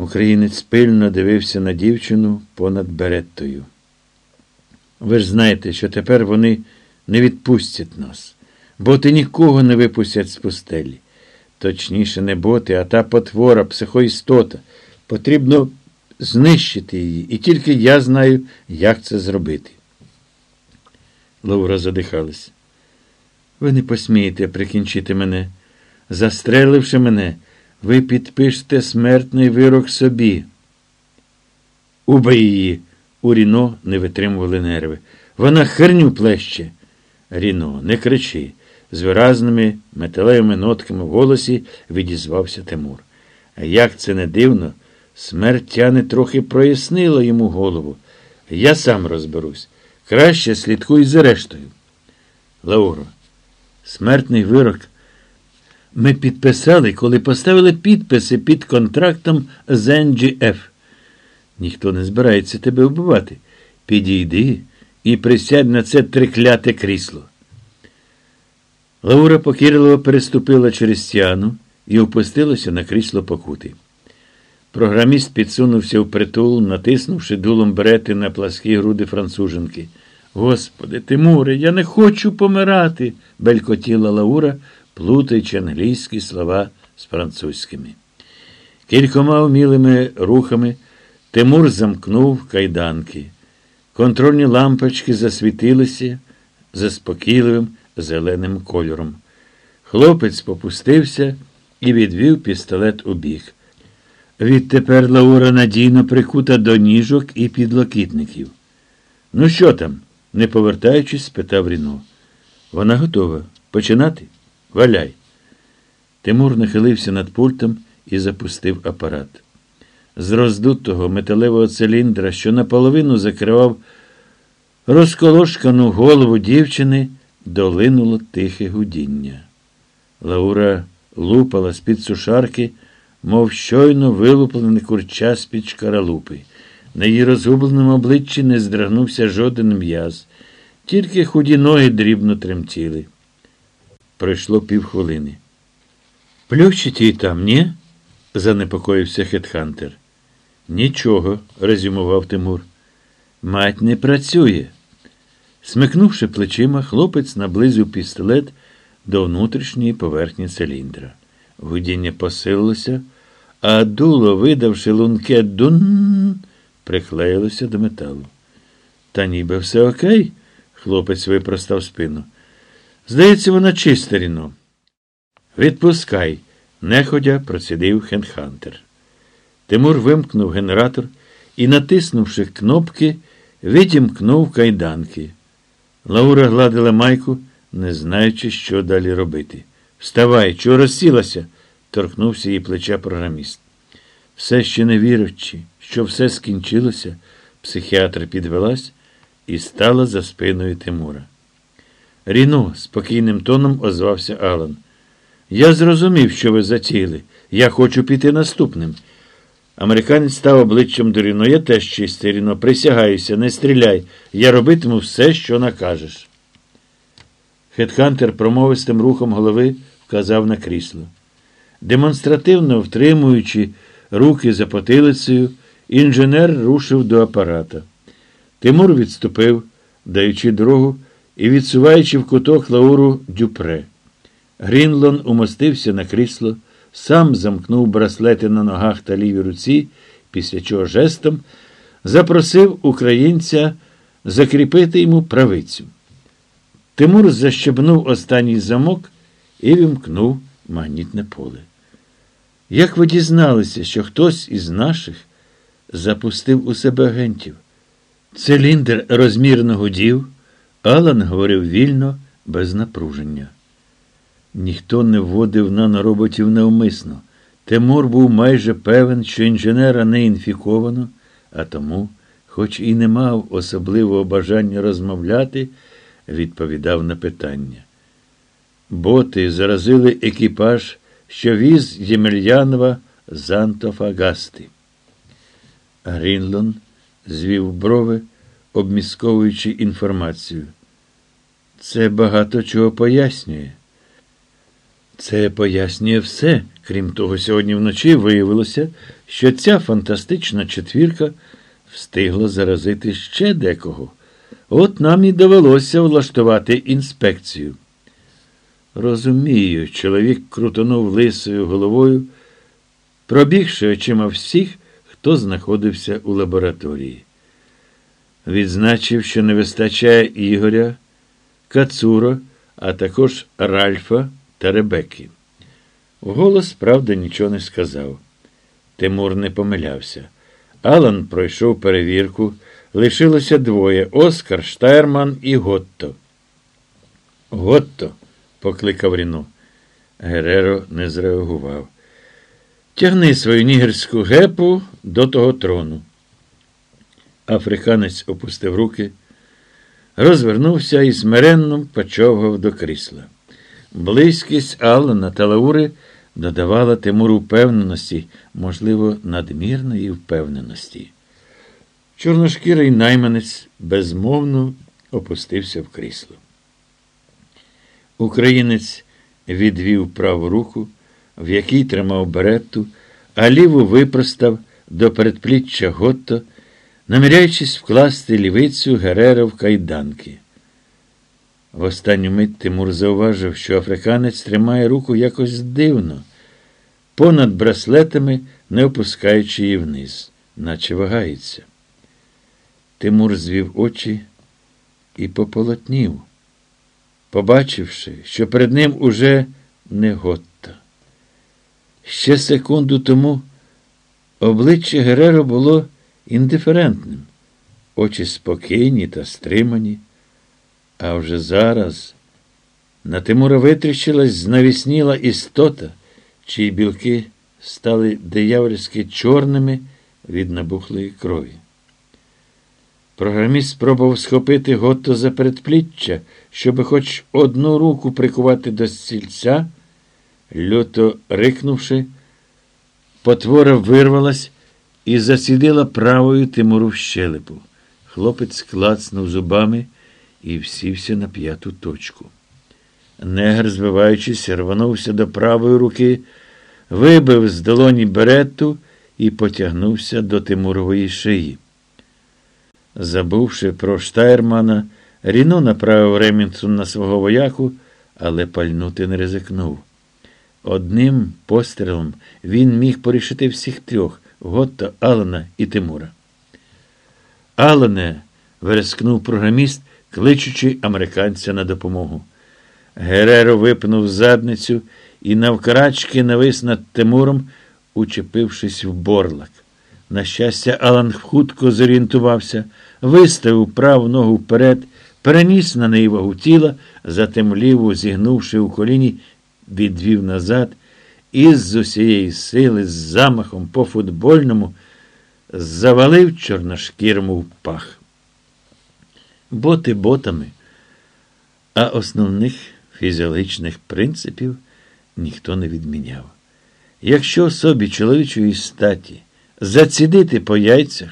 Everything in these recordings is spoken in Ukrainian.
Українець пильно дивився на дівчину понад береттою. Ви ж знаєте, що тепер вони не відпустять нас. Боти нікого не випустять з пустелі. Точніше, не боти, а та потвора, психоістота. Потрібно знищити її, і тільки я знаю, як це зробити. Лаура задихалась. Ви не посмієте прикінчити мене. Застреливши мене, ви підпишете смертний вирок собі. Убий її. У Ріно не витримували нерви. Вона херню плеще. Ріно, не кричи. З виразними металевими нотками в голосі відізвався Тимур. Як це не дивно, смерть тяне трохи прояснила йому голову. Я сам розберусь. Краще слідкуй за рештою. Лауро, смертний вирок. Ми підписали, коли поставили підписи під контрактом з NGF. Ніхто не збирається тебе вбивати. Підійди і присядь на це трикляте крісло. Лаура покірливо переступила через стяну і опустилася на крісло покути. Програміст підсунувся в притул, натиснувши дулом берети на пласкі груди француженки. Господи, Тимуре, я не хочу помирати, белькотіла Лаура, плутаючи англійські слова з французькими. Кількома вмілими рухами Тимур замкнув кайданки. Контрольні лампочки засвітилися заспокійливим зеленим кольором. Хлопець попустився і відвів пістолет у бік. Відтепер Лаура надійно прикута до ніжок і підлокітників. Ну, що там? не повертаючись, спитав Ріно. Вона готова. Починати? Валяй. Тимур нахилився над пультом і запустив апарат. З роздутого металевого циліндра, що наполовину закривав розколошкану голову дівчини, долинуло тихе гудіння. Лаура лупала з-під сушарки, мов щойно вилуплений курча з-під шкаралупи. На її розгубленому обличчі не здрагнувся жоден м'яз, тільки худі ноги дрібно тремтіли. Пройшло півхвилини. Плющить її там, ні? занепокоївся Хетхантер. Нічого, резюмував Тимур. Мать не працює. Смикнувши плечима, хлопець наблизив пістолет до внутрішньої поверхні циліндра. Гудіння посилилося, а дуло, видавши лунке дун, приклеїлося до металу. Та ніби все окей, хлопець випростав спину. Здається, вона чиста ріно. Відпускай, неходя процідив Хенхантер. Тимур вимкнув генератор і, натиснувши кнопки, відімкнув кайданки. Лаура гладила майку, не знаючи, що далі робити. Вставай, чого розсілася? торкнувся її плеча програміст. Все ще не вірячи, що все скінчилося, психіатр підвелась і стала за спиною Тимура. Ріно, спокійним тоном озвався Алан. Я зрозумів, що ви затіяли. Я хочу піти наступним. Американець став обличчям до Ріно. Я теж чистий, Ріно. Присягаюся, не стріляй. Я робитиму все, що накажеш. Хетхантер промовистим рухом голови вказав на крісло. Демонстративно втримуючи руки за потилицею, інженер рушив до апарата. Тимур відступив, даючи дорогу і відсуваючи в куток Лауру дюпре. Грінлон умостився на крісло, сам замкнув браслети на ногах та лівій руці, після чого жестом запросив українця закріпити йому правицю. Тимур защебнув останній замок і вімкнув магнітне поле. Як ви дізналися, що хтось із наших запустив у себе агентів? Циліндр розмірно гудів, Алан говорив вільно, без напруження. Ніхто не вводив нанороботів навмисно. Тимур був майже певен, що інженера не інфіковано, а тому, хоч і не мав особливого бажання розмовляти, відповідав на питання. Боти заразили екіпаж, що віз Ємельянова з Антофагасти. Грінлон звів брови, обмісковуючи інформацію. Це багато чого пояснює. Це пояснює все. Крім того, сьогодні вночі виявилося, що ця фантастична четвірка встигла заразити ще декого. От нам і довелося влаштувати інспекцію. Розумію, чоловік крутонув лисою головою, пробігши очима всіх, хто знаходився у лабораторії. Відзначив, що не вистачає Ігоря, Кацуро, а також Ральфа та Ребекки. Голос, правда, нічого не сказав. Тимур не помилявся. Алан пройшов перевірку. Лишилося двоє Оскар, Штайрман і Готто. Готто, покликав Ріно. Гереро не зреагував. Тягни свою нігерську гепу до того трону. Африканець опустив руки, розвернувся і смиренно почовгав до крісла. Близькість Аллана та Лаури додавала Тимуру впевненості, можливо, надмірної впевненості. Чорношкірий найманець безмовно опустився в крісло. Українець відвів праву руку, в якій тримав беретту, а ліву випростав до передпліччя Готто, наміряючись вкласти лівицю Герера в кайданки. В останню мить Тимур зауважив, що африканець тримає руку якось дивно, понад браслетами, не опускаючи її вниз, наче вагається. Тимур звів очі і пополотнів, побачивши, що перед ним уже не Готта. Ще секунду тому обличчя Гереро було індиферентним, очі спокійні та стримані. А вже зараз на Тимура витріщилась знавісніла істота, чиї білки стали диявольськи чорними від набухлої крові. Програміст спробував схопити Готто за передпліччя, щоб хоч одну руку прикувати до стільця. Люто рикнувши, потвора вирвалась і засідила правою Тимуру в щелепу. Хлопець клацнув зубами і всівся на п'яту точку. Негр, звиваючись, рванувся до правої руки, вибив з долоні беретту і потягнувся до Тимурової шиї. Забувши про Штайрмана, Ріно направив Ремінсон на свого вояку, але пальнути не ризикнув. Одним пострілом він міг порішити всіх трьох Готта, Алана і Тимура. Алане, верескнув програміст, кличучи американця на допомогу. Гереро випнув задницю і навкарачки навис над Тимуром, учепившись в борлак. На щастя, Алан хутко зорієнтувався, виставив праву ногу вперед, переніс на неї вагу тіла, затим ліву, зігнувши у коліні, відвів назад і з усієї сили, з замахом по футбольному, завалив чорношкірому в пах. Боти ботами, а основних фізіологічних принципів ніхто не відміняв. Якщо собі чоловічої статі зацідити по яйцях,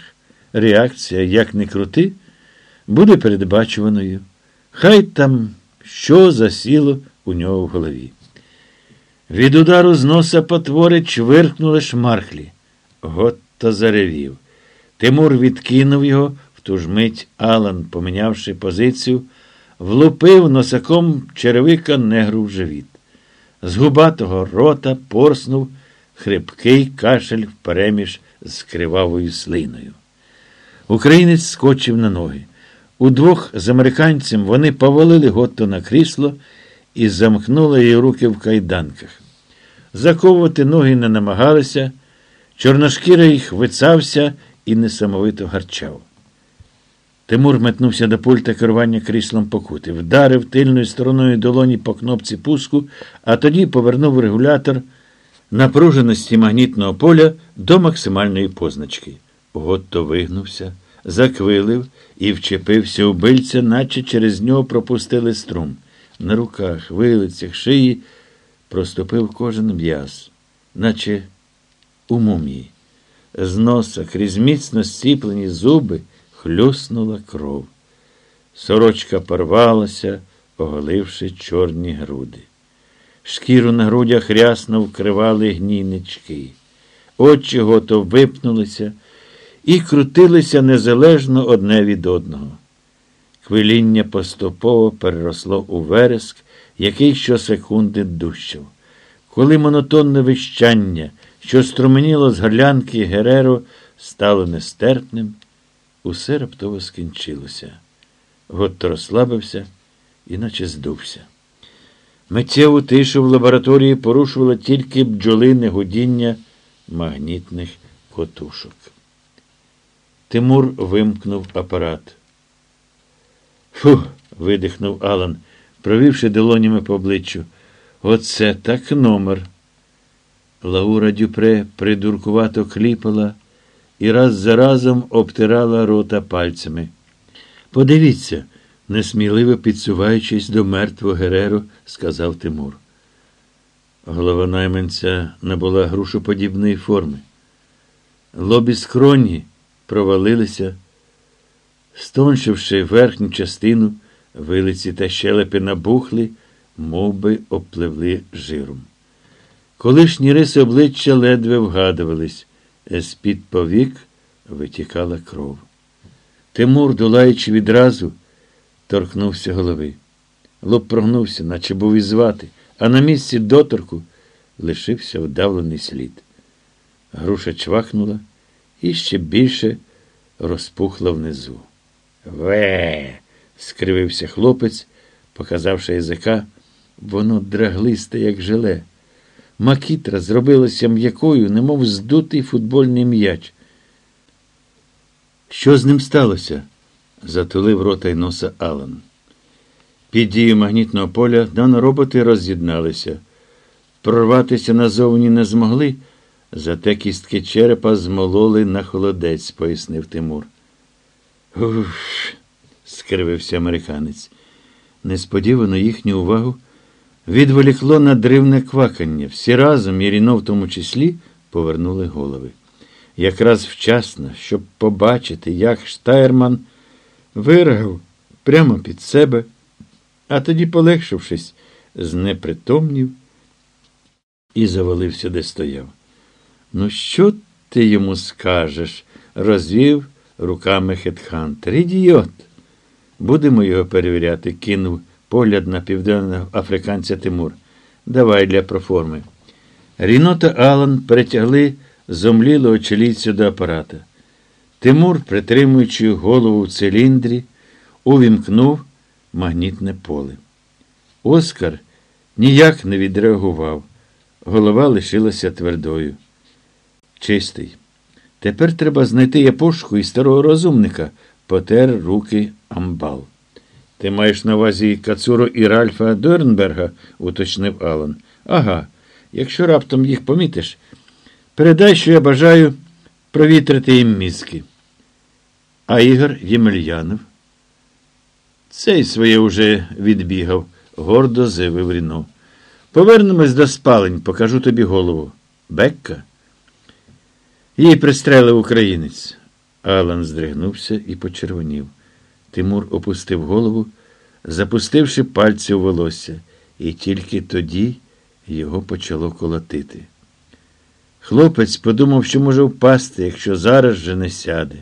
реакція, як не крути, буде передбачуваною. Хай там що засіло у нього в голові. Від удару з носа потвори чвиркнули шмархлі. Готто заревів. Тимур відкинув його, в ту ж мить Алан, помінявши позицію, влупив носаком черевика негру в живіт. З губатого рота порснув хрипкий кашель впереміж з кривавою слиною. Українець скочив на ноги. Удвох з американцем вони повалили Готто на крісло і замкнули її руки в кайданках. Заковувати ноги не намагалися, чорношкірий хвицався і несамовито гарчав. Тимур метнувся до пульта керування кріслом покути, вдарив тильною стороною долоні по кнопці пуску, а тоді повернув регулятор напруженості магнітного поля до максимальної позначки. Готто вигнувся, заквилив і вчепився у бильця, наче через нього пропустили струм. На руках, вилицях, шиї проступив кожен м'яз, наче у мумії. З носа крізь міцно стіплені зуби хлюснула кров. Сорочка порвалася, оголивши чорні груди. Шкіру на грудях рясно вкривали гнійнички. очі гото випнулися і крутилися незалежно одне від одного. Хвиління поступово переросло у вереск, який щосекунди дужчав. Коли монотонне вищання, що струменіло з горлянки Гереро, стало нестерпним, усе раптово скінчилося. Готто розслабився, іначе здувся. Миттєву тишу в лабораторії порушувало тільки бджолине гудіння магнітних котушок. Тимур вимкнув апарат. Фу. видихнув Алан, провівши долонями по обличчю. Оце так номер. Лаура Дюпре придуркувато кліпала і раз за разом обтирала рота пальцями. Подивіться, несміливо підсуваючись до мертвого Гереру, сказав Тимур. Голова найманця набула грушоподібної форми. Лобі скроні провалилися, стоншивши верхню частину, вилиці та щелепи набухли, мов би обпливли жиром. Колишні риси обличчя ледве вгадувались, з-під повік витікала кров. Тимур, долаючи відразу, торкнувся голови. Лоб прогнувся, наче був і звати, а на місці доторку лишився вдавлений слід. Груша чвахнула і ще більше розпухла внизу. Ве. скривився хлопець, показавши язика, воно драглисте, як желе. Макітра зробилася м'якою, немов здутий футбольний м'яч. Що з ним сталося? затулив рота й носа Алан. Під дією магнітного поля нанороботи роз'єдналися. Прорватися назовні не змогли, зате кістки черепа змололи на холодець, пояснив Тимур. Уф, скривився американець. Несподівано їхню увагу відволікло надривне квакання. Всі разом, і Ріно в тому числі, повернули голови. Якраз вчасно, щоб побачити, як Штайрман вирагав прямо під себе, а тоді, полегшившись, знепритомнів і завалився, де стояв. Ну, що ти йому скажеш? розвів руками Хетхантер. Ідіот. Будемо його перевіряти, кинув погляд на південного африканця Тимур. Давай для проформи. Ріно та Алан перетягли зомлілого чолійця до апарата. Тимур, притримуючи голову в циліндрі, увімкнув магнітне поле. Оскар ніяк не відреагував. Голова лишилася твердою. Чистий. Тепер треба знайти япошку і старого розумника, потер руки амбал. Ти маєш на увазі Кацуро і Ральфа Дорнберга, уточнив Алан. Ага, якщо раптом їх помітиш, передай, що я бажаю провітрити їм мізки. А Ігор Ємельянов. Цей своє уже відбігав, гордо заявив Ріно. Повернемось до спалень, покажу тобі голову. Бекка. Її пристрелив українець. Алан здригнувся і почервонів. Тимур опустив голову, запустивши пальці у волосся, і тільки тоді його почало колотити. Хлопець подумав, що може впасти, якщо зараз же не сяде.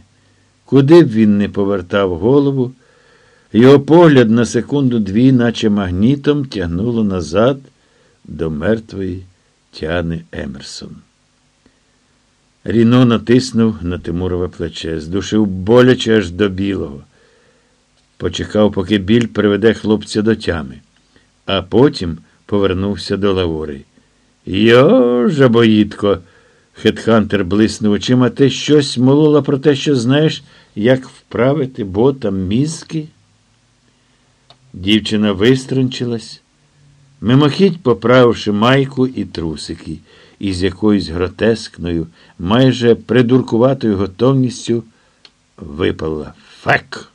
Куди б він не повертав голову, його погляд на секунду дві, наче магнітом, тягнуло назад до мертвої Тяни Емерсон. Ріно натиснув на Тимурове плече, здушив боляче аж до білого. Почекав, поки біль приведе хлопця до тями, а потім повернувся до Лавори. Йо, жабоїдко, Хетхантер блиснув очима, ти щось молола про те, що знаєш, як вправити ботам мізки? Дівчина виструнчилась, мимохідь поправивши майку і трусики, із якоюсь гротескною, майже придуркуватою готовністю випала фек.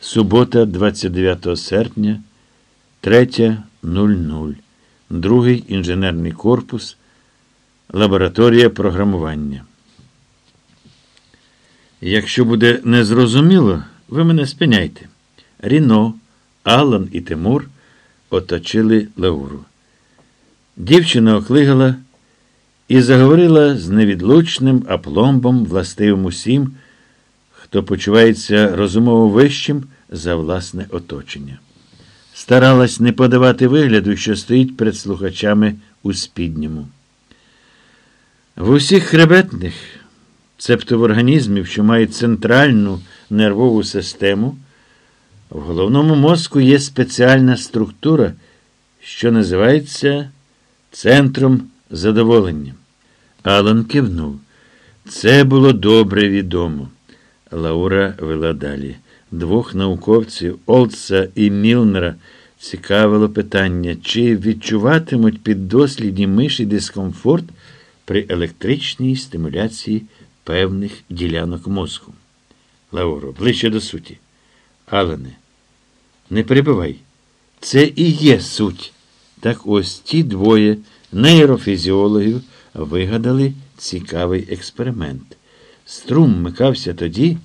Субота, 29 серпня, 3.00. Другий інженерний корпус, лабораторія програмування. Якщо буде незрозуміло, ви мене спиняйте. Ріно, Алан і Тимур оточили Лауру. Дівчина оклигала і заговорила з невідлучним апломбом, властивим усім, хто почувається розумово вищим за власне оточення. Старалась не подавати вигляду, що стоїть перед слухачами у спідньому. В усіх хребетних, цебто в організмів, що мають центральну нервову систему, в головному мозку є спеціальна структура, що називається центром задоволення. Алан кивнув. Це було добре відомо. Лаура вела далі. Двох науковців Олдса і Мілнера цікавило питання, чи відчуватимуть піддослідні миші дискомфорт при електричній стимуляції певних ділянок мозку. Лауро, ближче до суті. Алене, не перебивай. Це і є суть. Так ось ті двоє нейрофізіологів вигадали цікавий експеримент. Струм микався тоді,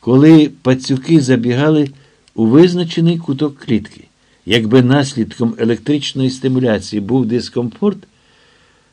коли пацюки забігали у визначений куток клітки. Якби наслідком електричної стимуляції був дискомфорт,